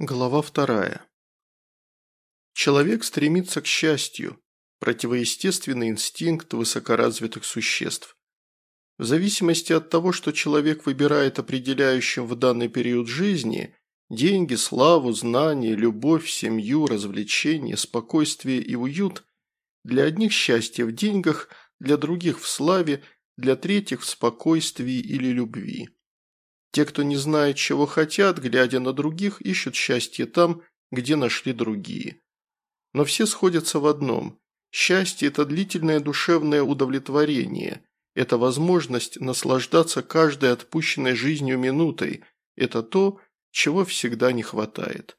Глава вторая. Человек стремится к счастью, противоестественный инстинкт высокоразвитых существ. В зависимости от того, что человек выбирает определяющим в данный период жизни – деньги, славу, знания, любовь, семью, развлечения, спокойствие и уют – для одних счастье в деньгах, для других в славе, для третьих в спокойствии или любви. Те, кто не знает, чего хотят, глядя на других, ищут счастье там, где нашли другие. Но все сходятся в одном. Счастье – это длительное душевное удовлетворение. Это возможность наслаждаться каждой отпущенной жизнью минутой. Это то, чего всегда не хватает.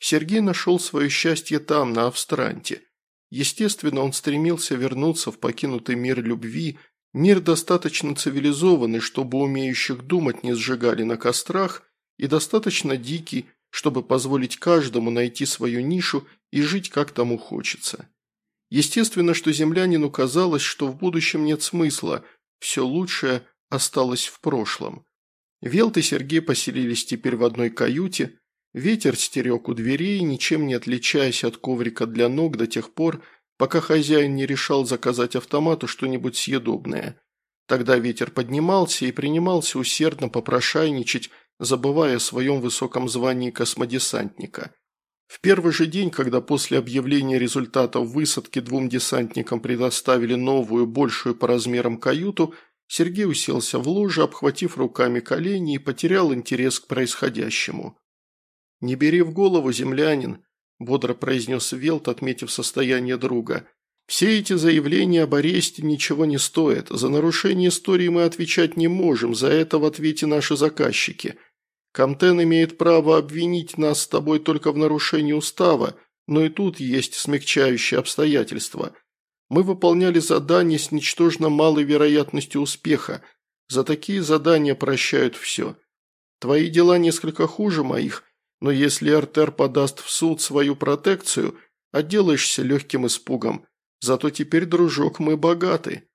Сергей нашел свое счастье там, на Австранте. Естественно, он стремился вернуться в покинутый мир любви, Мир достаточно цивилизованный, чтобы умеющих думать не сжигали на кострах, и достаточно дикий, чтобы позволить каждому найти свою нишу и жить как тому хочется. Естественно, что землянину казалось, что в будущем нет смысла, все лучшее осталось в прошлом. Велт и Сергей поселились теперь в одной каюте, ветер стерег у дверей, ничем не отличаясь от коврика для ног до тех пор, пока хозяин не решал заказать автомату что-нибудь съедобное. Тогда ветер поднимался и принимался усердно попрошайничать, забывая о своем высоком звании космодесантника. В первый же день, когда после объявления результатов высадки двум десантникам предоставили новую, большую по размерам каюту, Сергей уселся в ложе, обхватив руками колени и потерял интерес к происходящему. «Не бери в голову, землянин», – бодро произнес Велт, отметив состояние друга. «Все эти заявления об аресте ничего не стоят. За нарушение истории мы отвечать не можем, за это в ответе наши заказчики. Камтен имеет право обвинить нас с тобой только в нарушении устава, но и тут есть смягчающие обстоятельства. Мы выполняли задания с ничтожно малой вероятностью успеха. За такие задания прощают все. Твои дела несколько хуже моих, но если Артер подаст в суд свою протекцию, отделаешься легким испугом. Зато теперь, дружок, мы богаты».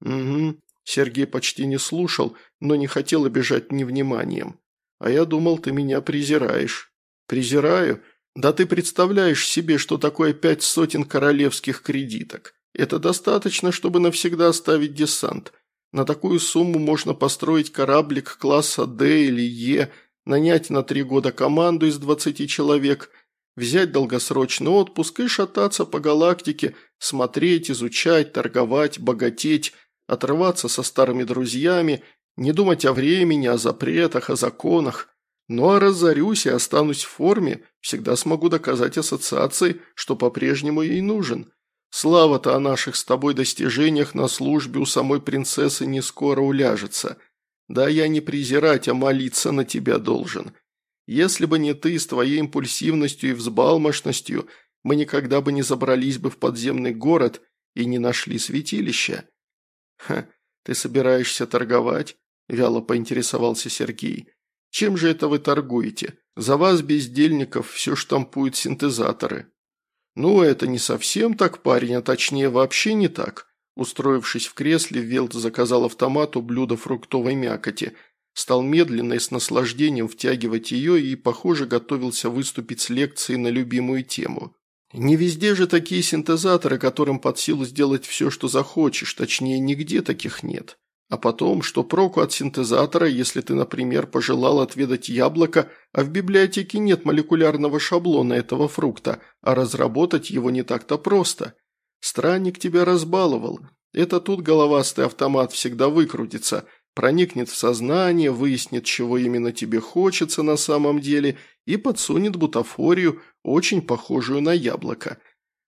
«Угу». Сергей почти не слушал, но не хотел обижать невниманием. «А я думал, ты меня презираешь». «Презираю? Да ты представляешь себе, что такое пять сотен королевских кредиток. Это достаточно, чтобы навсегда оставить десант. На такую сумму можно построить кораблик класса D или E – нанять на три года команду из 20 человек, взять долгосрочный отпуск и шататься по галактике, смотреть, изучать, торговать, богатеть, отрываться со старыми друзьями, не думать о времени, о запретах, о законах. Ну а разорюсь и останусь в форме, всегда смогу доказать ассоциации, что по-прежнему ей нужен. Слава-то о наших с тобой достижениях на службе у самой принцессы не скоро уляжется – да я не презирать, а молиться на тебя должен. Если бы не ты с твоей импульсивностью и взбалмошностью, мы никогда бы не забрались бы в подземный город и не нашли святилища». «Ха, ты собираешься торговать?» – вяло поинтересовался Сергей. «Чем же это вы торгуете? За вас, бездельников, все штампуют синтезаторы». «Ну, это не совсем так, парень, а точнее вообще не так. Устроившись в кресле, Велт заказал автомату блюдо фруктовой мякоти, стал медленно и с наслаждением втягивать ее и, похоже, готовился выступить с лекцией на любимую тему. Не везде же такие синтезаторы, которым под силу сделать все, что захочешь, точнее, нигде таких нет. А потом, что проку от синтезатора, если ты, например, пожелал отведать яблоко, а в библиотеке нет молекулярного шаблона этого фрукта, а разработать его не так-то просто – Странник тебя разбаловал. Это тут головастый автомат всегда выкрутится, проникнет в сознание, выяснит, чего именно тебе хочется на самом деле и подсунет бутафорию, очень похожую на яблоко.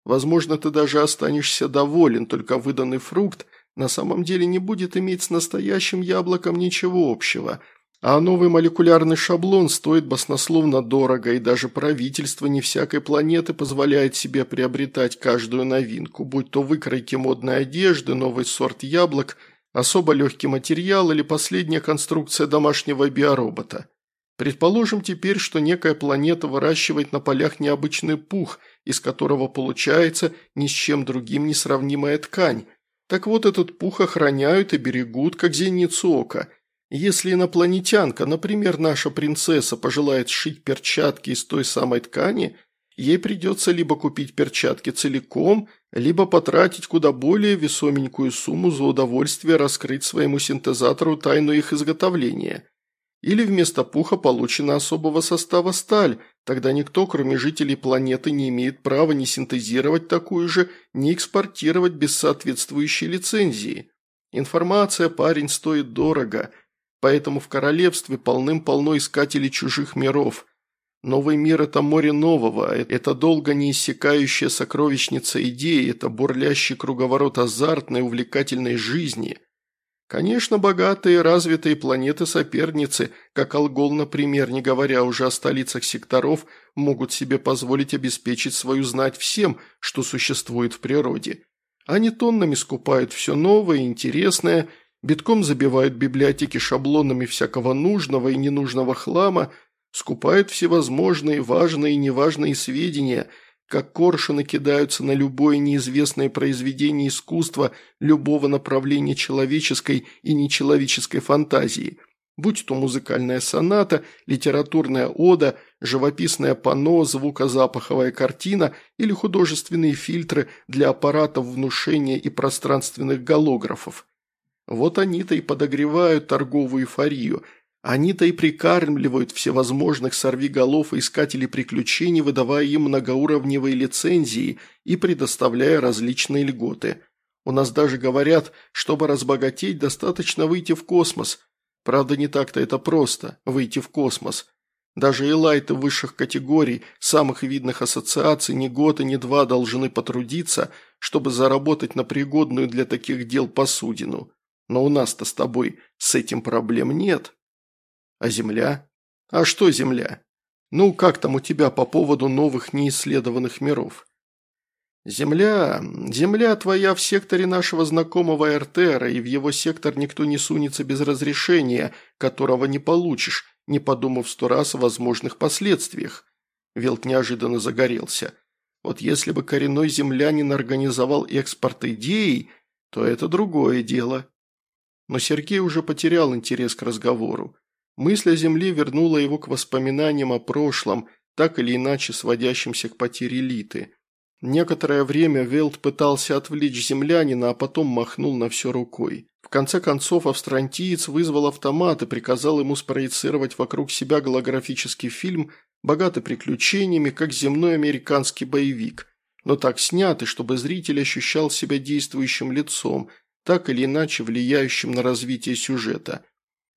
Возможно, ты даже останешься доволен, только выданный фрукт на самом деле не будет иметь с настоящим яблоком ничего общего – а новый молекулярный шаблон стоит баснословно дорого, и даже правительство не всякой планеты позволяет себе приобретать каждую новинку, будь то выкройки модной одежды, новый сорт яблок, особо легкий материал или последняя конструкция домашнего биоробота. Предположим теперь, что некая планета выращивает на полях необычный пух, из которого получается ни с чем другим несравнимая ткань. Так вот этот пух охраняют и берегут, как зеницу ока – Если инопланетянка, например, наша принцесса, пожелает сшить перчатки из той самой ткани, ей придется либо купить перчатки целиком, либо потратить куда более весоменькую сумму за удовольствие раскрыть своему синтезатору тайну их изготовления. Или вместо пуха получена особого состава сталь, тогда никто, кроме жителей планеты, не имеет права ни синтезировать такую же, ни экспортировать без соответствующей лицензии. Информация, парень, стоит дорого – поэтому в королевстве полным-полно искателей чужих миров. Новый мир – это море нового, это долго неиссякающая сокровищница идей, это бурлящий круговорот азартной, увлекательной жизни. Конечно, богатые развитые планеты-соперницы, как Алгол, например, не говоря уже о столицах секторов, могут себе позволить обеспечить свою знать всем, что существует в природе. Они тоннами скупают все новое и интересное – битком забивают библиотеки шаблонами всякого нужного и ненужного хлама, скупают всевозможные важные и неважные сведения, как коршуны кидаются на любое неизвестное произведение искусства любого направления человеческой и нечеловеческой фантазии, будь то музыкальная соната, литературная ода, живописное панно, звукозапаховая картина или художественные фильтры для аппаратов внушения и пространственных голографов. Вот они-то и подогревают торговую эйфорию. Они-то и прикармливают всевозможных сорвиголов и искателей приключений, выдавая им многоуровневые лицензии и предоставляя различные льготы. У нас даже говорят, чтобы разбогатеть, достаточно выйти в космос. Правда, не так-то это просто – выйти в космос. Даже элайты высших категорий, самых видных ассоциаций ни год и ни два должны потрудиться, чтобы заработать на пригодную для таких дел посудину. Но у нас-то с тобой с этим проблем нет. А Земля? А что Земля? Ну, как там у тебя по поводу новых неисследованных миров? Земля... Земля твоя в секторе нашего знакомого Эртера, и в его сектор никто не сунется без разрешения, которого не получишь, не подумав сто раз о возможных последствиях. Велт неожиданно загорелся. Вот если бы коренной землянин организовал экспорт идей, то это другое дело. Но Сергей уже потерял интерес к разговору. Мысль о земле вернула его к воспоминаниям о прошлом, так или иначе сводящимся к потере элиты. Некоторое время Велт пытался отвлечь землянина, а потом махнул на все рукой. В конце концов, австрантиец вызвал автомат и приказал ему спроецировать вокруг себя голографический фильм, богатый приключениями, как земной американский боевик, но так снятый, чтобы зритель ощущал себя действующим лицом – так или иначе влияющим на развитие сюжета.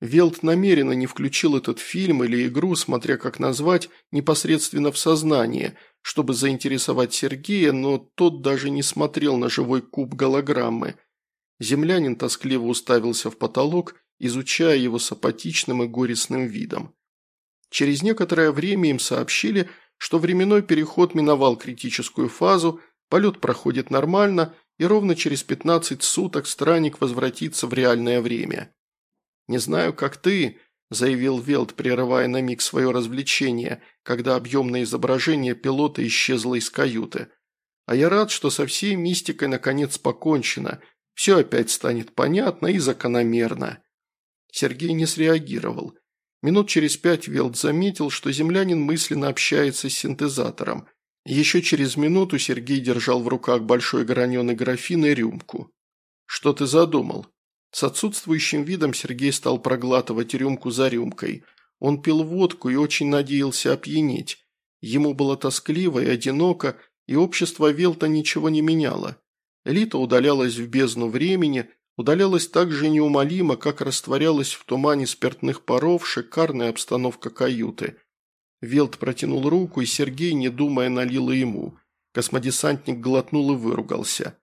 Велт намеренно не включил этот фильм или игру, смотря как назвать, непосредственно в сознание, чтобы заинтересовать Сергея, но тот даже не смотрел на живой куб голограммы. Землянин тоскливо уставился в потолок, изучая его с апатичным и горестным видом. Через некоторое время им сообщили, что временной переход миновал критическую фазу, полет проходит нормально, и ровно через 15 суток странник возвратится в реальное время. «Не знаю, как ты», – заявил Велт, прерывая на миг свое развлечение, когда объемное изображение пилота исчезло из каюты. «А я рад, что со всей мистикой наконец покончено. Все опять станет понятно и закономерно». Сергей не среагировал. Минут через пять Велт заметил, что землянин мысленно общается с синтезатором – еще через минуту Сергей держал в руках большой граненый графин и рюмку. «Что ты задумал?» С отсутствующим видом Сергей стал проглатывать рюмку за рюмкой. Он пил водку и очень надеялся опьянеть. Ему было тоскливо и одиноко, и общество Велта ничего не меняло. Элита удалялась в бездну времени, удалялась так же неумолимо, как растворялась в тумане спиртных паров шикарная обстановка каюты – Велт протянул руку, и Сергей, не думая, налил ему. Космодесантник глотнул и выругался.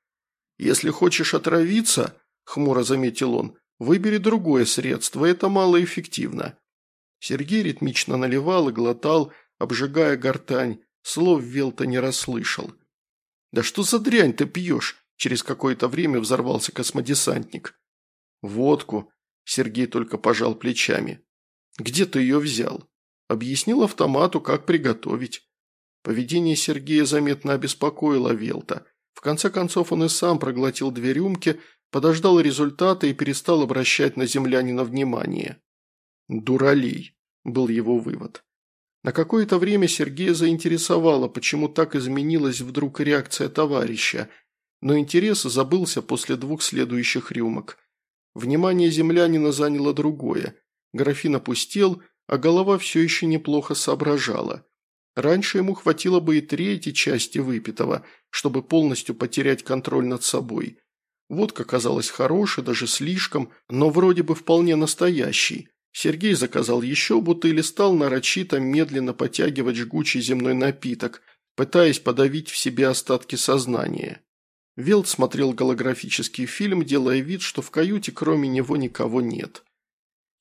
«Если хочешь отравиться», – хмуро заметил он, – «выбери другое средство, это малоэффективно». Сергей ритмично наливал и глотал, обжигая гортань, слов Велта не расслышал. «Да что за дрянь ты пьешь?» – через какое-то время взорвался космодесантник. «Водку», – Сергей только пожал плечами. «Где ты ее взял?» Объяснил автомату, как приготовить. Поведение Сергея заметно обеспокоило Велта. В конце концов он и сам проглотил две рюмки, подождал результата и перестал обращать на землянина внимание. «Дуралей», – был его вывод. На какое-то время Сергея заинтересовало, почему так изменилась вдруг реакция товарища, но интерес забылся после двух следующих рюмок. Внимание землянина заняло другое. Графин опустел, а голова все еще неплохо соображала. Раньше ему хватило бы и третьей части выпитого, чтобы полностью потерять контроль над собой. Водка казалась хорошей, даже слишком, но вроде бы вполне настоящей. Сергей заказал еще бутыль и стал нарочито медленно потягивать жгучий земной напиток, пытаясь подавить в себе остатки сознания. Велт смотрел голографический фильм, делая вид, что в каюте кроме него никого нет.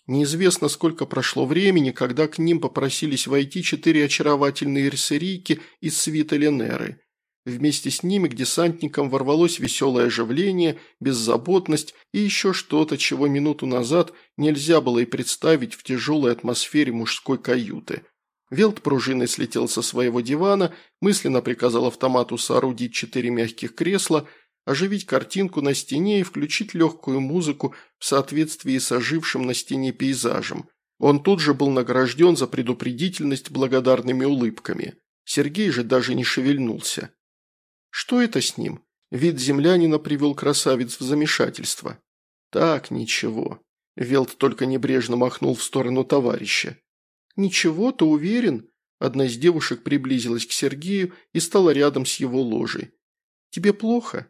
Неизвестно, сколько прошло времени, когда к ним попросились войти четыре очаровательные ресерийки из свита Ленеры. Вместе с ними к десантникам ворвалось веселое оживление, беззаботность и еще что-то, чего минуту назад нельзя было и представить в тяжелой атмосфере мужской каюты. Велт пружиной слетел со своего дивана, мысленно приказал автомату соорудить четыре мягких кресла – оживить картинку на стене и включить легкую музыку в соответствии с ожившим на стене пейзажем. Он тут же был награжден за предупредительность благодарными улыбками. Сергей же даже не шевельнулся. Что это с ним? Вид землянина привел красавец в замешательство. Так, ничего. Велт только небрежно махнул в сторону товарища. «Ничего, ты уверен?» Одна из девушек приблизилась к Сергею и стала рядом с его ложей. «Тебе плохо?»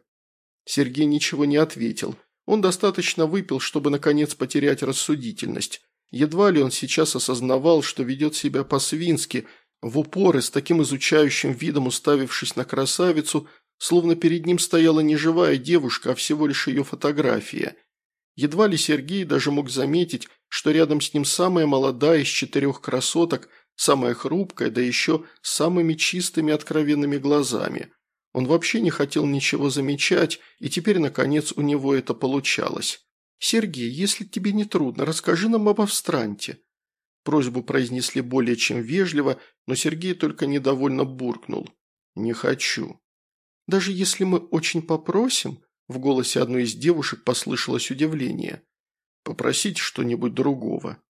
Сергей ничего не ответил. Он достаточно выпил, чтобы наконец потерять рассудительность. Едва ли он сейчас осознавал, что ведет себя по-свински, в упор и с таким изучающим видом уставившись на красавицу, словно перед ним стояла не живая девушка, а всего лишь ее фотография. Едва ли Сергей даже мог заметить, что рядом с ним самая молодая из четырех красоток, самая хрупкая, да еще с самыми чистыми откровенными глазами. Он вообще не хотел ничего замечать, и теперь, наконец, у него это получалось. «Сергей, если тебе не трудно, расскажи нам об Австранте». Просьбу произнесли более чем вежливо, но Сергей только недовольно буркнул. «Не хочу». «Даже если мы очень попросим?» В голосе одной из девушек послышалось удивление. «Попросите что-нибудь другого».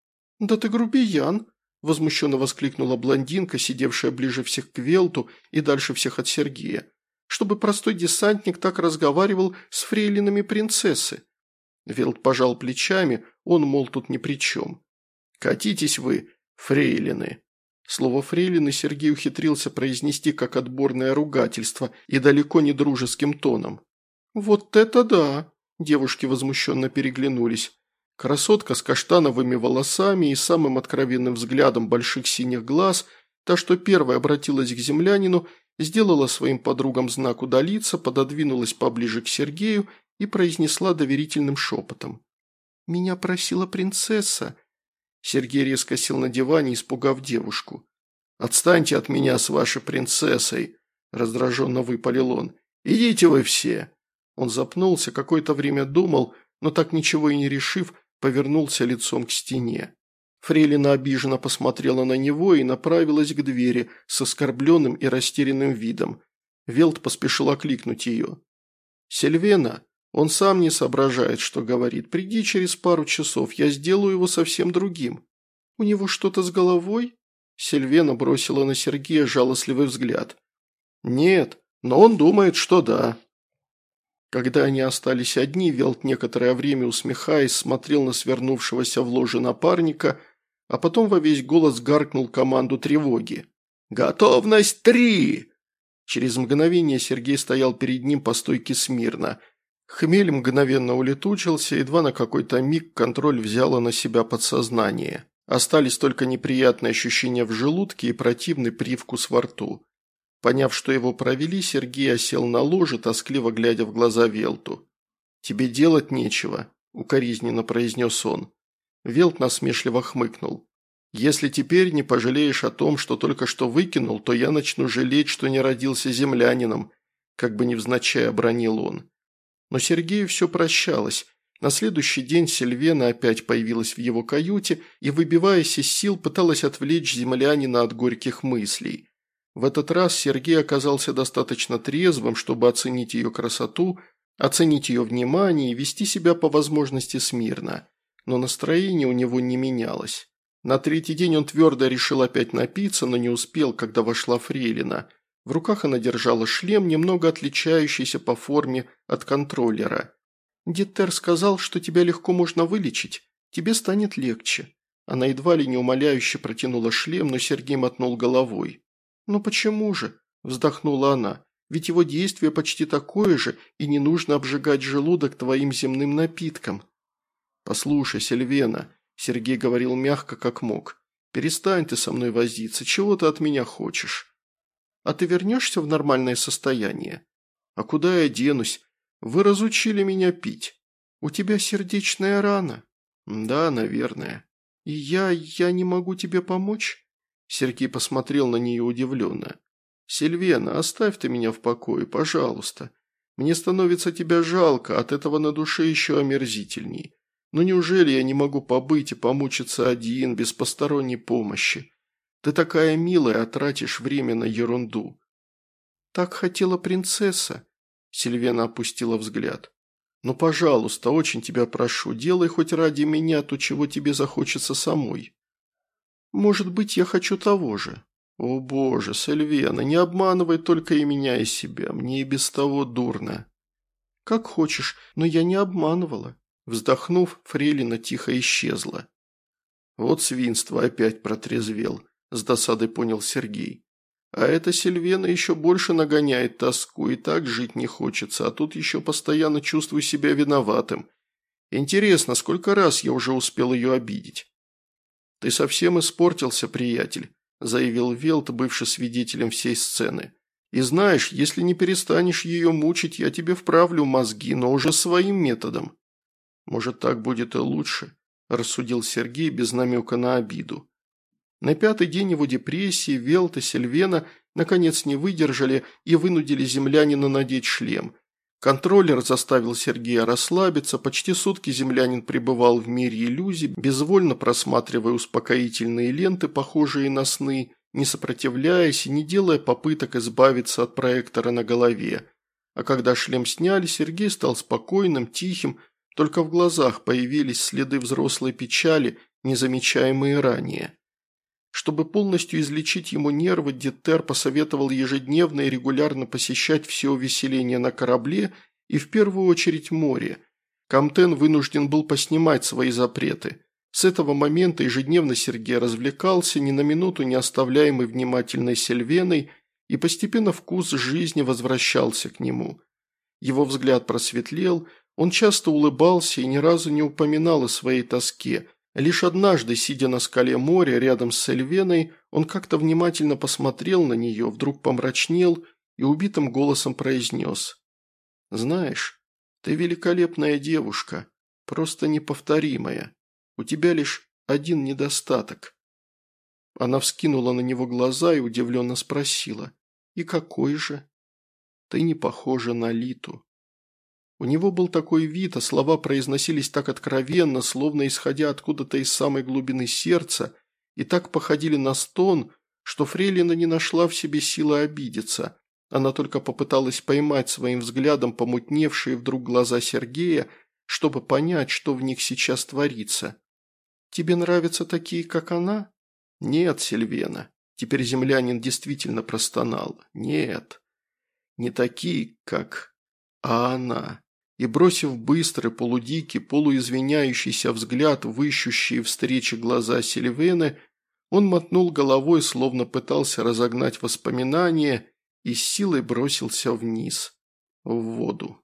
«Да ты грубиян!» – возмущенно воскликнула блондинка, сидевшая ближе всех к Велту и дальше всех от Сергея чтобы простой десантник так разговаривал с фрейлинами принцессы. Велт пожал плечами, он, мол, тут ни при чем. «Катитесь вы, фрейлины!» Слово «фрейлины» Сергей ухитрился произнести как отборное ругательство и далеко не дружеским тоном. «Вот это да!» – девушки возмущенно переглянулись. Красотка с каштановыми волосами и самым откровенным взглядом больших синих глаз, та, что первая обратилась к землянину сделала своим подругам знак удалиться, пододвинулась поближе к Сергею и произнесла доверительным шепотом. «Меня просила принцесса». Сергей резко сел на диване, испугав девушку. «Отстаньте от меня с вашей принцессой», – раздраженно выпалил он. «Идите вы все». Он запнулся, какое-то время думал, но так ничего и не решив, повернулся лицом к стене. Фрейлина обиженно посмотрела на него и направилась к двери с оскорбленным и растерянным видом. Велт поспешил окликнуть ее. «Сильвена, он сам не соображает, что говорит. Приди через пару часов, я сделаю его совсем другим». «У него что-то с головой?» Сильвена бросила на Сергея жалостливый взгляд. «Нет, но он думает, что да». Когда они остались одни, Велт некоторое время усмехаясь смотрел на свернувшегося в ложе напарника – а потом во весь голос гаркнул команду тревоги. «Готовность три!» Через мгновение Сергей стоял перед ним по стойке смирно. Хмель мгновенно улетучился, едва на какой-то миг контроль взяло на себя подсознание. Остались только неприятные ощущения в желудке и противный привкус во рту. Поняв, что его провели, Сергей осел на ложе, тоскливо глядя в глаза Велту. «Тебе делать нечего», – укоризненно произнес он. Велт насмешливо хмыкнул. «Если теперь не пожалеешь о том, что только что выкинул, то я начну жалеть, что не родился землянином», как бы невзначай обронил он. Но Сергею все прощалось. На следующий день Сильвена опять появилась в его каюте и, выбиваясь из сил, пыталась отвлечь землянина от горьких мыслей. В этот раз Сергей оказался достаточно трезвым, чтобы оценить ее красоту, оценить ее внимание и вести себя по возможности смирно. Но настроение у него не менялось. На третий день он твердо решил опять напиться, но не успел, когда вошла Фрейлина. В руках она держала шлем, немного отличающийся по форме от контроллера. «Диттер сказал, что тебя легко можно вылечить. Тебе станет легче». Она едва ли не умоляюще протянула шлем, но Сергей мотнул головой. «Ну почему же?» – вздохнула она. «Ведь его действие почти такое же, и не нужно обжигать желудок твоим земным напитком». «Послушай, Сильвена», – Сергей говорил мягко, как мог. «Перестань ты со мной возиться, чего ты от меня хочешь?» «А ты вернешься в нормальное состояние?» «А куда я денусь? Вы разучили меня пить. У тебя сердечная рана». «Да, наверное». «И я... я не могу тебе помочь?» Сергей посмотрел на нее удивленно. «Сильвена, оставь ты меня в покое, пожалуйста. Мне становится тебя жалко, от этого на душе еще омерзительней. Но неужели я не могу побыть и помучиться один, без посторонней помощи? Ты такая милая, а тратишь время на ерунду». «Так хотела принцесса», – Сильвена опустила взгляд. «Ну, пожалуйста, очень тебя прошу, делай хоть ради меня то, чего тебе захочется самой». «Может быть, я хочу того же». «О боже, Сальвена, не обманывай только и меня, и себя, мне и без того дурно». «Как хочешь, но я не обманывала». Вздохнув, Фрелина тихо исчезла. «Вот свинство опять протрезвел», – с досадой понял Сергей. А эта Сильвена еще больше нагоняет тоску, и так жить не хочется, а тут еще постоянно чувствую себя виноватым. Интересно, сколько раз я уже успел ее обидеть? «Ты совсем испортился, приятель», – заявил Велт, бывший свидетелем всей сцены. «И знаешь, если не перестанешь ее мучить, я тебе вправлю мозги, но уже своим методом». «Может, так будет и лучше», – рассудил Сергей без намека на обиду. На пятый день его депрессии Велта, Сильвена наконец не выдержали и вынудили землянина надеть шлем. Контроллер заставил Сергея расслабиться, почти сутки землянин пребывал в мире иллюзий, безвольно просматривая успокоительные ленты, похожие на сны, не сопротивляясь и не делая попыток избавиться от проектора на голове. А когда шлем сняли, Сергей стал спокойным, тихим, только в глазах появились следы взрослой печали, незамечаемые ранее. Чтобы полностью излечить ему нервы, Диттер посоветовал ежедневно и регулярно посещать все увеселения на корабле и в первую очередь море. Камтен вынужден был поснимать свои запреты. С этого момента ежедневно Сергей развлекался, ни на минуту не оставляемый внимательной Сильвеной, и постепенно вкус жизни возвращался к нему. Его взгляд просветлел, он часто улыбался и ни разу не упоминал о своей тоске – Лишь однажды, сидя на скале моря рядом с Эльвеной, он как-то внимательно посмотрел на нее, вдруг помрачнел и убитым голосом произнес. «Знаешь, ты великолепная девушка, просто неповторимая. У тебя лишь один недостаток». Она вскинула на него глаза и удивленно спросила. «И какой же?» «Ты не похожа на Литу». У него был такой вид, а слова произносились так откровенно, словно исходя откуда-то из самой глубины сердца, и так походили на стон, что Фрейлина не нашла в себе силы обидеться. Она только попыталась поймать своим взглядом помутневшие вдруг глаза Сергея, чтобы понять, что в них сейчас творится. «Тебе нравятся такие, как она?» «Нет, Сильвена». Теперь землянин действительно простонал. «Нет, не такие, как... а она» и, бросив быстрый, полудикий, полуизвиняющийся взгляд в ищущие встречи глаза Сильвены, он мотнул головой, словно пытался разогнать воспоминания, и силой бросился вниз, в воду.